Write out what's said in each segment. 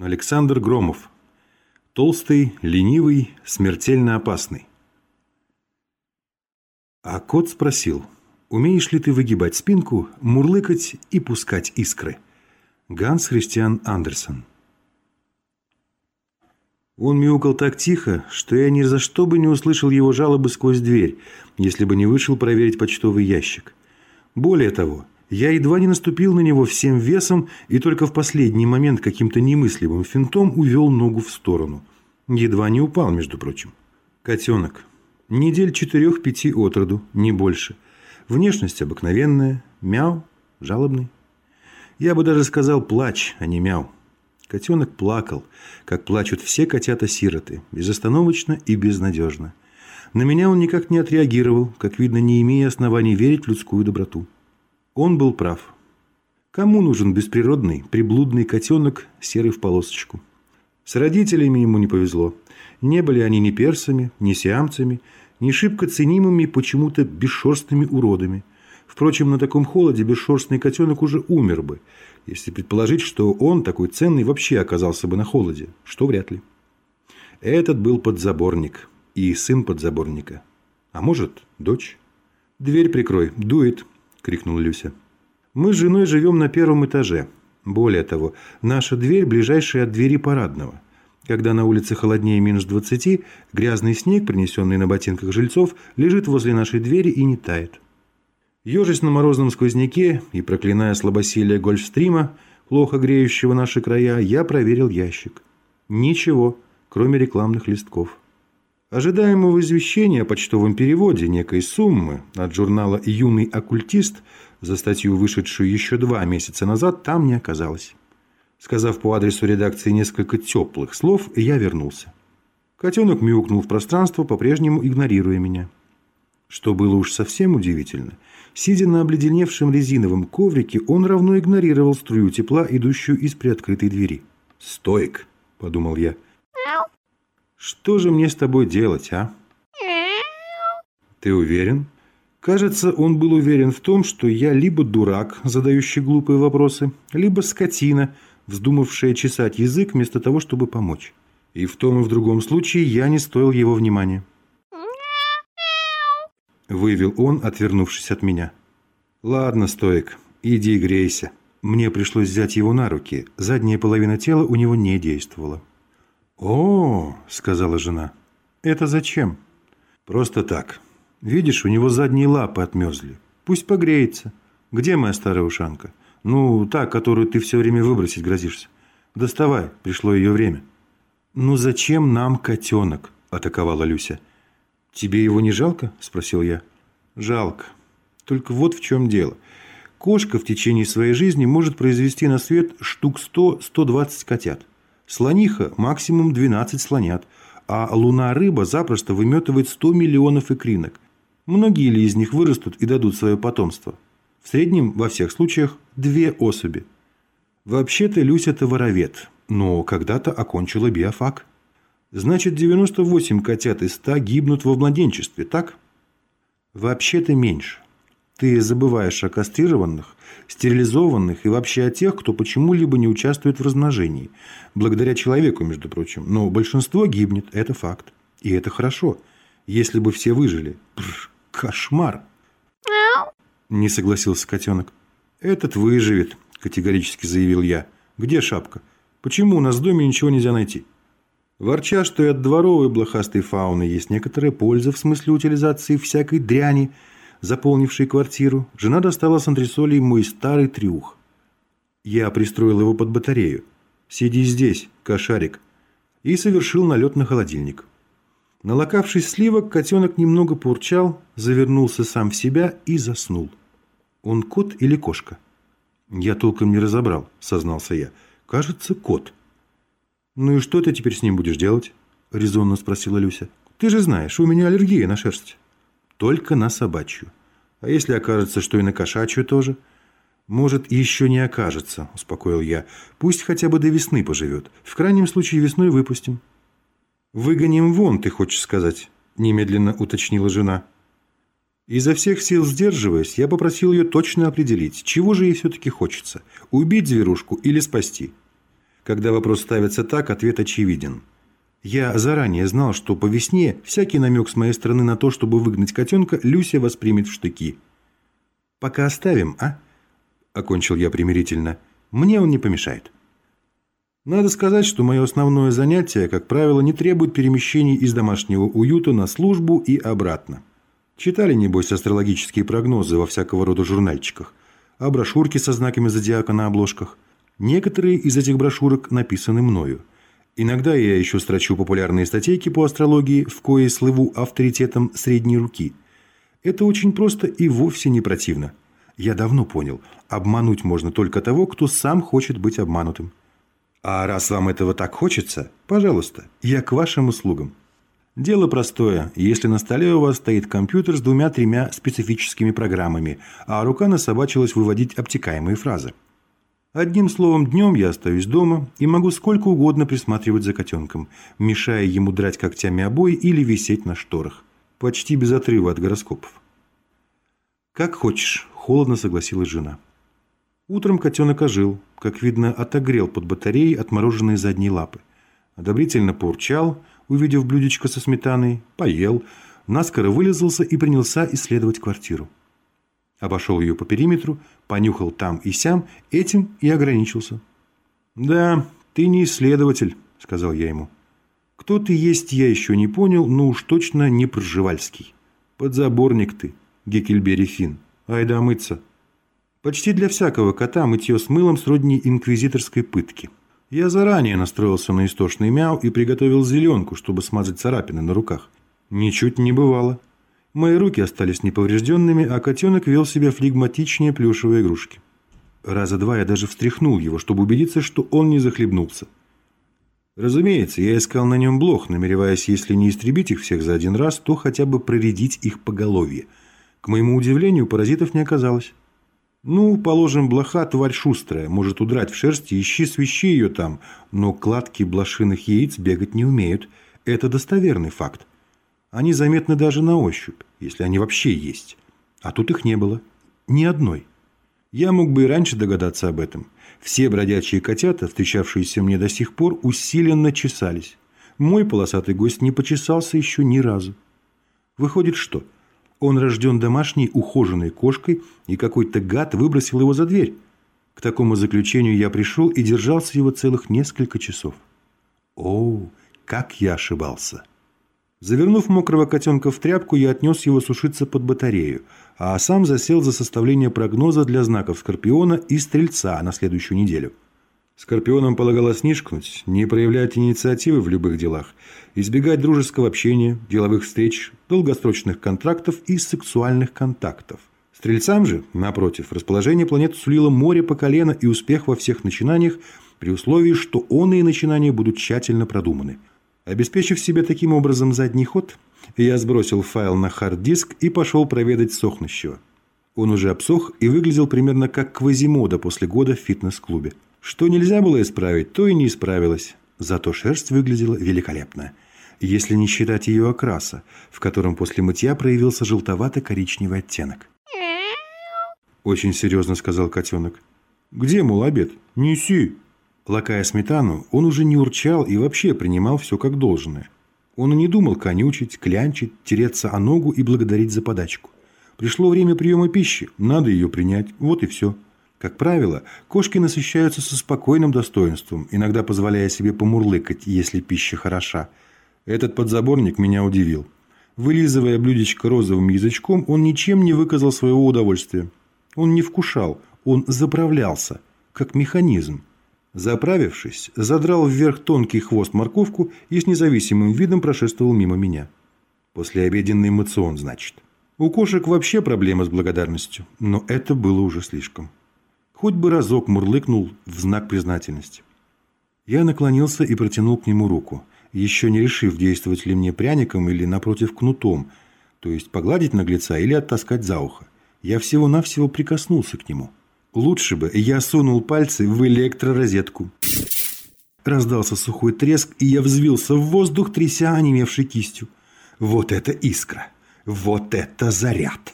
Александр Громов. Толстый, ленивый, смертельно опасный. А кот спросил, умеешь ли ты выгибать спинку, мурлыкать и пускать искры? Ганс Христиан Андерсон. Он мяукал так тихо, что я ни за что бы не услышал его жалобы сквозь дверь, если бы не вышел проверить почтовый ящик. Более того, я едва не наступил на него всем весом и только в последний момент каким-то немыслимым финтом увел ногу в сторону. Едва не упал, между прочим. Котенок. Недель четырех-пяти от роду, не больше. Внешность обыкновенная, мяу, жалобный. Я бы даже сказал плач, а не мяу. Котенок плакал, как плачут все котята-сироты, безостановочно и безнадежно. На меня он никак не отреагировал, как видно, не имея оснований верить в людскую доброту. Он был прав. Кому нужен бесприродный, приблудный котенок, серый в полосочку? С родителями ему не повезло. Не были они ни персами, ни сиамцами, ни шибко ценимыми почему-то бесшерстными уродами. Впрочем, на таком холоде бесшерстный котенок уже умер бы, если предположить, что он, такой ценный, вообще оказался бы на холоде, что вряд ли. Этот был подзаборник и сын подзаборника. А может, дочь? «Дверь прикрой, дует», – крикнула Люся. «Мы с женой живем на первом этаже. Более того, наша дверь ближайшая от двери парадного. Когда на улице холоднее минус 20, грязный снег, принесенный на ботинках жильцов, лежит возле нашей двери и не тает. Ежась на морозном сквозняке и проклиная слабосилие гольфстрима, плохо греющего наши края, я проверил ящик. Ничего, кроме рекламных листков. Ожидаемого извещения о почтовом переводе некой суммы от журнала «Юный оккультист» за статью, вышедшую еще два месяца назад, там не оказалось. Сказав по адресу редакции несколько теплых слов, я вернулся. Котенок мяукнул в пространство, по-прежнему игнорируя меня. Что было уж совсем удивительно, сидя на обледеневшем резиновом коврике, он равно игнорировал струю тепла, идущую из приоткрытой двери. «Стоик», — подумал я, — что же мне с тобой делать, а? Ты уверен? Кажется, он был уверен в том, что я либо дурак, задающий глупые вопросы, либо скотина, вздумавшая чесать язык вместо того, чтобы помочь. И в том и в другом случае я не стоил его внимания. Вывел он, отвернувшись от меня. «Ладно, Стоик, иди грейся». Мне пришлось взять его на руки. Задняя половина тела у него не действовала. «О, — сказала жена, — это зачем?» «Просто так. Видишь, у него задние лапы отмерзли. Пусть погреется. Где моя старая ушанка? Ну, та, которую ты все время выбросить грозишься. Доставай, пришло ее время». «Ну зачем нам котенок?» – атаковала Люся. «Тебе его не жалко?» – спросил я. «Жалко. Только вот в чем дело. Кошка в течение своей жизни может произвести на свет штук 100-120 котят. Слониха – максимум 12 слонят, а луна-рыба запросто выметывает 100 миллионов икринок. Многие ли из них вырастут и дадут свое потомство? В среднем, во всех случаях, две особи. Вообще-то Люся-то воровед, но когда-то окончила биофак. Значит, 98 котят из 100 гибнут во младенчестве, так? Вообще-то меньше. Ты забываешь о кастрированных, стерилизованных и вообще о тех, кто почему-либо не участвует в размножении. Благодаря человеку, между прочим. Но большинство гибнет, это факт. И это хорошо. Если бы все выжили. Бррр, кошмар. Не согласился котенок. Этот выживет, категорически заявил я. Где шапка? Почему у нас в доме ничего нельзя найти? Ворча, что и от дворовой блохастой фауны есть некоторая польза в смысле утилизации всякой дряни – заполнившей квартиру, жена достала с антресолей мой старый трюх. Я пристроил его под батарею. «Сиди здесь, кошарик», и совершил налет на холодильник. Налокавшись сливок, котенок немного поурчал, завернулся сам в себя и заснул. Он кот или кошка? Я толком не разобрал, сознался я. Кажется, кот. Ну и что ты теперь с ним будешь делать? Резонно спросила Люся. Ты же знаешь, у меня аллергия на шерсть. Только на собачью. А если окажется, что и на кошачью тоже? Может, еще не окажется, успокоил я. Пусть хотя бы до весны поживет. В крайнем случае весной выпустим. Выгоним вон, ты хочешь сказать? Немедленно уточнила жена. Изо всех сил сдерживаясь, я попросил ее точно определить, чего же ей все-таки хочется – убить зверушку или спасти. Когда вопрос ставится так, ответ очевиден. Я заранее знал, что по весне всякий намек с моей стороны на то, чтобы выгнать котенка, Люся воспримет в штыки. «Пока оставим, а?» – окончил я примирительно. «Мне он не помешает». Надо сказать, что мое основное занятие, как правило, не требует перемещений из домашнего уюта на службу и обратно. Читали, небось, астрологические прогнозы во всякого рода журнальчиках, а брошюрки со знаками зодиака на обложках. Некоторые из этих брошюрок написаны мною. Иногда я еще строчу популярные статейки по астрологии, в кое слыву авторитетом средней руки. Это очень просто и вовсе не противно. Я давно понял, обмануть можно только того, кто сам хочет быть обманутым. А раз вам этого так хочется, пожалуйста, я к вашим услугам. Дело простое. Если на столе у вас стоит компьютер с двумя-тремя специфическими программами, а рука насобачилась выводить обтекаемые фразы – Одним словом, днем я остаюсь дома и могу сколько угодно присматривать за котенком, мешая ему драть когтями обои или висеть на шторах. Почти без отрыва от гороскопов. «Как хочешь», – холодно согласилась жена. Утром котенок ожил, как видно, отогрел под батареей отмороженные задние лапы. Одобрительно поурчал, увидев блюдечко со сметаной, поел, наскоро вылезался и принялся исследовать квартиру. Обошел ее по периметру, понюхал там и сям, этим и ограничился. «Да, ты не исследователь», — сказал я ему. «Кто ты есть, я еще не понял, но уж точно не Пржевальский. Подзаборник ты, Гекельбери Фин. Айда мыться». Почти для всякого кота мытье с мылом сродни инквизиторской пытки. Я заранее настроился на истошный мяу и приготовил зеленку, чтобы смазать царапины на руках. Ничуть не бывало. Мои руки остались неповрежденными, а котенок вел себя флегматичнее плюшевой игрушки. Раза два я даже встряхнул его, чтобы убедиться, что он не захлебнулся. Разумеется, я искал на нем блох, намереваясь, если не истребить их всех за один раз, то хотя бы проредить их поголовье. К моему удивлению, паразитов не оказалось. Ну, положим, блоха тварь шустрая, может удрать в шерсти, ищи свищи ее там, но кладки блошиных яиц бегать не умеют. Это достоверный факт. Они заметны даже на ощупь, если они вообще есть. А тут их не было. Ни одной. Я мог бы и раньше догадаться об этом. Все бродячие котята, встречавшиеся мне до сих пор, усиленно чесались. Мой полосатый гость не почесался еще ни разу. Выходит, что? Он рожден домашней ухоженной кошкой, и какой-то гад выбросил его за дверь. К такому заключению я пришел и держался его целых несколько часов. О, как я ошибался! Завернув мокрого котенка в тряпку, я отнес его сушиться под батарею, а сам засел за составление прогноза для знаков Скорпиона и Стрельца на следующую неделю. Скорпионам полагалось нишкнуть, не проявлять инициативы в любых делах, избегать дружеского общения, деловых встреч, долгосрочных контрактов и сексуальных контактов. Стрельцам же, напротив, расположение планеты сулило море по колено и успех во всех начинаниях при условии, что он и начинания будут тщательно продуманы – Обеспечив себе таким образом задний ход, я сбросил файл на хард-диск и пошел проведать сохнущего. Он уже обсох и выглядел примерно как Квазимода после года в фитнес-клубе. Что нельзя было исправить, то и не исправилось. Зато шерсть выглядела великолепно. Если не считать ее окраса, в котором после мытья проявился желтовато-коричневый оттенок. «Очень серьезно», — сказал котенок. «Где, мол, обед? Неси!» Лакая сметану, он уже не урчал и вообще принимал все как должное. Он и не думал конючить, клянчить, тереться о ногу и благодарить за подачку. Пришло время приема пищи, надо ее принять, вот и все. Как правило, кошки насыщаются со спокойным достоинством, иногда позволяя себе помурлыкать, если пища хороша. Этот подзаборник меня удивил. Вылизывая блюдечко розовым язычком, он ничем не выказал своего удовольствия. Он не вкушал, он заправлялся, как механизм. Заправившись, задрал вверх тонкий хвост морковку и с независимым видом прошествовал мимо меня. Послеобеденный мацион, значит. У кошек вообще проблема с благодарностью, но это было уже слишком. Хоть бы разок мурлыкнул в знак признательности. Я наклонился и протянул к нему руку, еще не решив, действовать ли мне пряником или, напротив, кнутом, то есть погладить наглеца или оттаскать за ухо. Я всего-навсего прикоснулся к нему – Лучше бы я сунул пальцы в электророзетку. Раздался сухой треск, и я взвился в воздух, тряся онемевшей кистью. Вот это искра! Вот это заряд!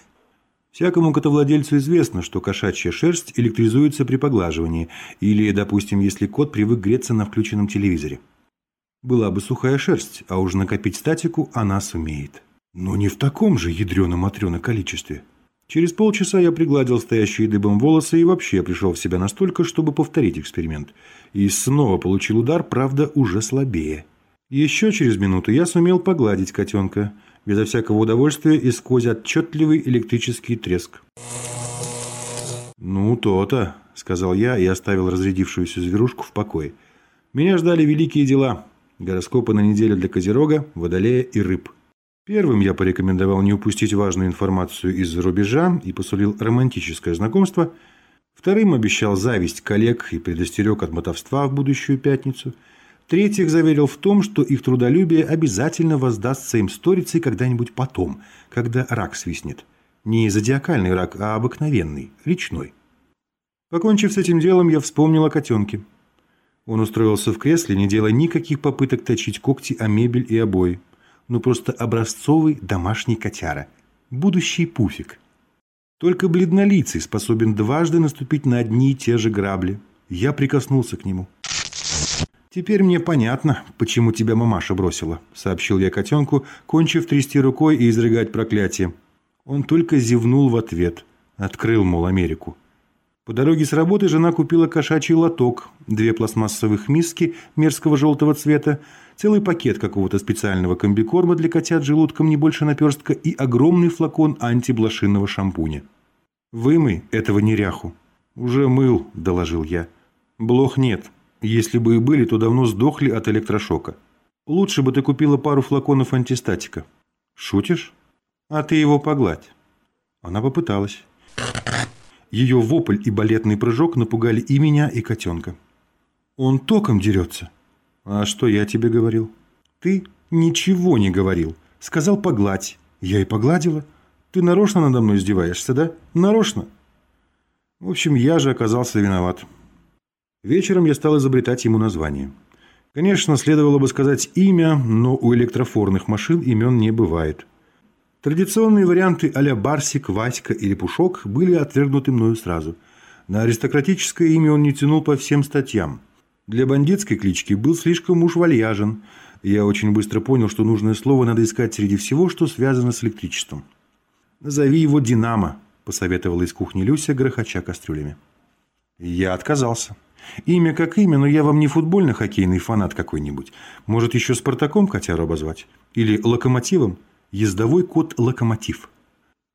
Всякому котовладельцу известно, что кошачья шерсть электризуется при поглаживании, или, допустим, если кот привык греться на включенном телевизоре. Была бы сухая шерсть, а уж накопить статику она сумеет. Но не в таком же ядреном-матрено количестве. Через полчаса я пригладил стоящие дыбом волосы и вообще пришел в себя настолько, чтобы повторить эксперимент. И снова получил удар, правда, уже слабее. Еще через минуту я сумел погладить котенка, безо всякого удовольствия и сквозь отчетливый электрический треск. «Ну, то-то», — сказал я и оставил разрядившуюся зверушку в покое. «Меня ждали великие дела. Гороскопы на неделю для Козерога, Водолея и Рыб». Первым я порекомендовал не упустить важную информацию из-за рубежа и посулил романтическое знакомство. Вторым обещал зависть коллег и предостерег от мотовства в будущую пятницу. Третьих заверил в том, что их трудолюбие обязательно воздастся им сторицей когда-нибудь потом, когда рак свистнет. Не зодиакальный рак, а обыкновенный, речной. Покончив с этим делом, я вспомнил о котенке. Он устроился в кресле, не делая никаких попыток точить когти о мебель и обои ну просто образцовый домашний котяра. Будущий пуфик. Только бледнолицый способен дважды наступить на одни и те же грабли. Я прикоснулся к нему. «Теперь мне понятно, почему тебя мамаша бросила», — сообщил я котенку, кончив трясти рукой и изрыгать проклятие. Он только зевнул в ответ. Открыл, мол, Америку. По дороге с работы жена купила кошачий лоток, две пластмассовых миски мерзкого желтого цвета, целый пакет какого-то специального комбикорма для котят желудком не больше наперстка и огромный флакон антиблошинного шампуня. «Вымой этого неряху». «Уже мыл», – доложил я. «Блох нет. Если бы и были, то давно сдохли от электрошока. Лучше бы ты купила пару флаконов антистатика». «Шутишь? А ты его погладь». Она попыталась. Ее вопль и балетный прыжок напугали и меня, и котенка. «Он током дерется». «А что я тебе говорил?» «Ты ничего не говорил. Сказал погладь. Я и погладила. Ты нарочно надо мной издеваешься, да? Нарочно». В общем, я же оказался виноват. Вечером я стал изобретать ему название. Конечно, следовало бы сказать имя, но у электрофорных машин имен не бывает. Традиционные варианты а-ля Барсик, Васька или Пушок были отвергнуты мною сразу. На аристократическое имя он не тянул по всем статьям. Для бандитской клички был слишком уж вальяжен. Я очень быстро понял, что нужное слово надо искать среди всего, что связано с электричеством. «Назови его Динамо», – посоветовала из кухни Люся, грохоча кастрюлями. Я отказался. Имя как имя, но я вам не футбольно-хоккейный фанат какой-нибудь. Может, еще Спартаком котяру обозвать? Или Локомотивом? Ездовой кот «Локомотив».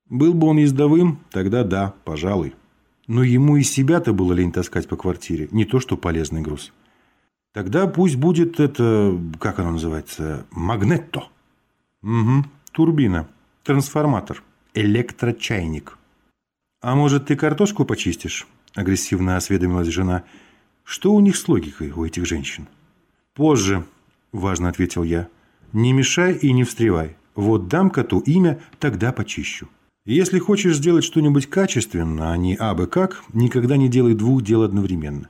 Был бы он ездовым, тогда да, пожалуй. Но ему и себя-то было лень таскать по квартире, не то что полезный груз. Тогда пусть будет это, как оно называется, магнетто. Угу, турбина, трансформатор, электрочайник. А может, ты картошку почистишь? Агрессивно осведомилась жена. Что у них с логикой, у этих женщин? Позже, важно ответил я. Не мешай и не встревай. Вот дам коту имя, тогда почищу. Если хочешь сделать что-нибудь качественно, а не абы как, никогда не делай двух дел одновременно.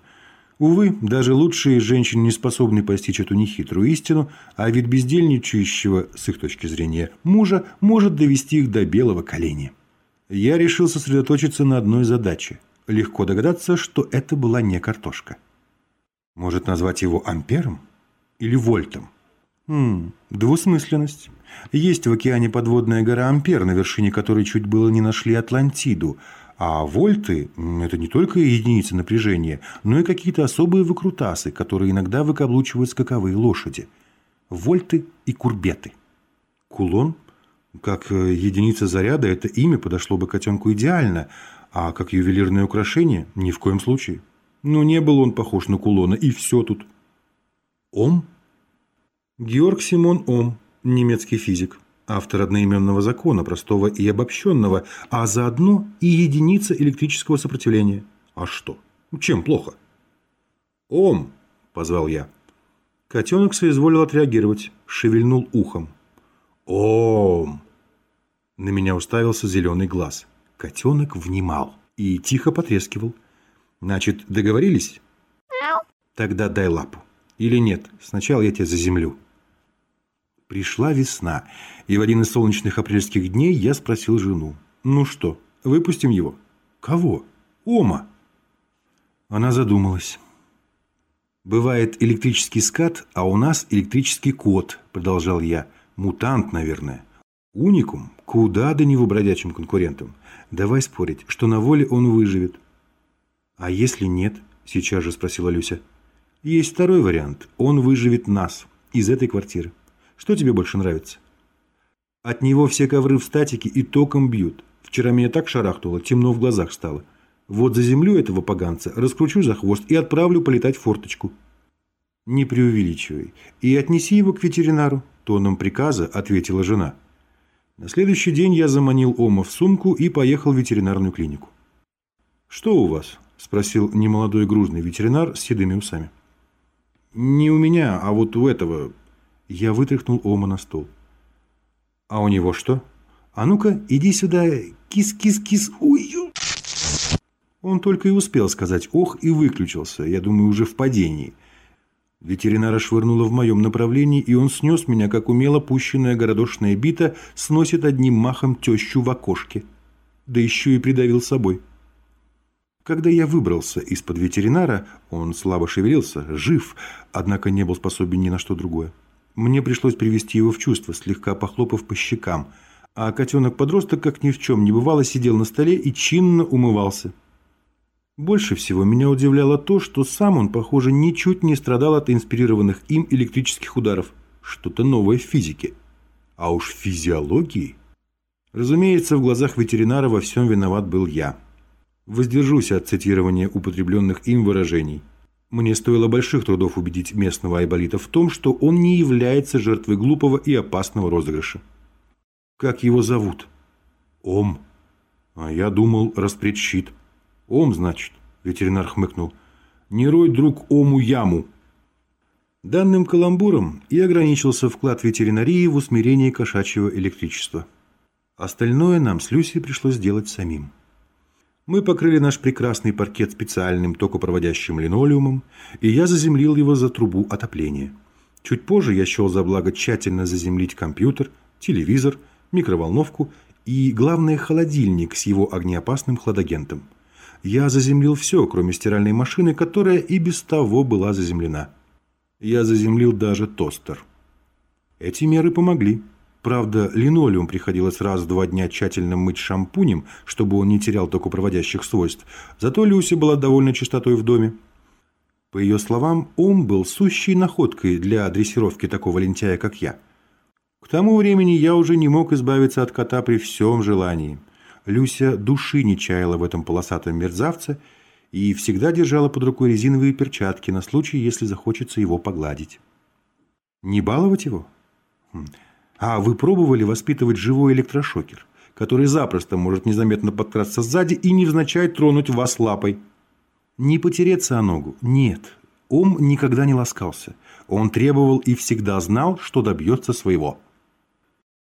Увы, даже лучшие женщины не способны постичь эту нехитрую истину, а вид бездельничающего, с их точки зрения, мужа может довести их до белого коленя. Я решил сосредоточиться на одной задаче. Легко догадаться, что это была не картошка. Может назвать его ампером? Или вольтом? Хм, двусмысленность. Есть в океане подводная гора Ампер, на вершине которой чуть было не нашли Атлантиду. А вольты – это не только единицы напряжения, но и какие-то особые выкрутасы, которые иногда выкаблучивают скаковые лошади. Вольты и курбеты. Кулон? Как э, единица заряда это имя подошло бы котенку идеально, а как ювелирное украшение – ни в коем случае. Но не был он похож на кулона, и все тут. Ом? Георг Симон Ом, немецкий физик, автор одноименного закона, простого и обобщенного, а заодно и единица электрического сопротивления. А что? Чем плохо? «Ом!» – позвал я. Котенок соизволил отреагировать, шевельнул ухом. «Ом!» На меня уставился зеленый глаз. Котенок внимал и тихо потрескивал. «Значит, договорились?» «Тогда дай лапу. Или нет, сначала я тебя заземлю». Пришла весна, и в один из солнечных апрельских дней я спросил жену. «Ну что, Выпустим его. Кого? Ома. Она задумалась. «Бывает электрический скат, а у нас электрический кот», – продолжал я. «Мутант, наверное. Уникум? Куда до него бродячим конкурентам? Давай спорить, что на воле он выживет». «А если нет?» – сейчас же спросила Люся. «Есть второй вариант. Он выживет нас из этой квартиры. Что тебе больше нравится?» «От него все ковры в статике и током бьют. Вчера меня так шарахнуло, темно в глазах стало. Вот заземлю этого поганца, раскручу за хвост и отправлю полетать в форточку». «Не преувеличивай. И отнеси его к ветеринару», – тоном приказа ответила жена. На следующий день я заманил Ома в сумку и поехал в ветеринарную клинику. «Что у вас?» – спросил немолодой грузный ветеринар с седыми усами. «Не у меня, а вот у этого...» Я вытряхнул Ома на стол. «А у него что?» «А ну-ка, иди сюда, кис-кис-кис, ой!» Он только и успел сказать «ох» и выключился, я думаю, уже в падении. Ветеринара швырнуло в моем направлении, и он снес меня, как умело пущенная городошная бита сносит одним махом тещу в окошке. Да еще и придавил собой. Когда я выбрался из-под ветеринара, он слабо шевелился, жив, однако не был способен ни на что другое. Мне пришлось привести его в чувство, слегка похлопав по щекам – а котенок-подросток, как ни в чем не бывало, сидел на столе и чинно умывался. Больше всего меня удивляло то, что сам он, похоже, ничуть не страдал от инспирированных им электрических ударов. Что-то новое в физике. А уж в физиологии. Разумеется, в глазах ветеринара во всем виноват был я. Воздержусь от цитирования употребленных им выражений. Мне стоило больших трудов убедить местного айболита в том, что он не является жертвой глупого и опасного розыгрыша. Как его зовут? Ом. А я думал, распреть щит. Ом, значит, ветеринар хмыкнул. Не рой, друг, Ому яму. Данным каламбуром и ограничился вклад ветеринарии в усмирение кошачьего электричества. Остальное нам с Люси пришлось делать самим. Мы покрыли наш прекрасный паркет специальным токопроводящим линолеумом, и я заземлил его за трубу отопления. Чуть позже я счел за благо тщательно заземлить компьютер, телевизор – микроволновку и, главное, холодильник с его огнеопасным хладагентом. Я заземлил все, кроме стиральной машины, которая и без того была заземлена. Я заземлил даже тостер. Эти меры помогли. Правда, линолеум приходилось раз в два дня тщательно мыть шампунем, чтобы он не терял токопроводящих свойств. Зато Люси была довольна чистотой в доме. По ее словам, ум был сущей находкой для дрессировки такого лентяя, как я – к тому времени я уже не мог избавиться от кота при всем желании. Люся души не чаяла в этом полосатом мерзавце и всегда держала под рукой резиновые перчатки на случай, если захочется его погладить. Не баловать его? А вы пробовали воспитывать живой электрошокер, который запросто может незаметно подкрасться сзади и невзначай тронуть вас лапой? Не потереться о ногу? Нет. Ум никогда не ласкался. Он требовал и всегда знал, что добьется своего.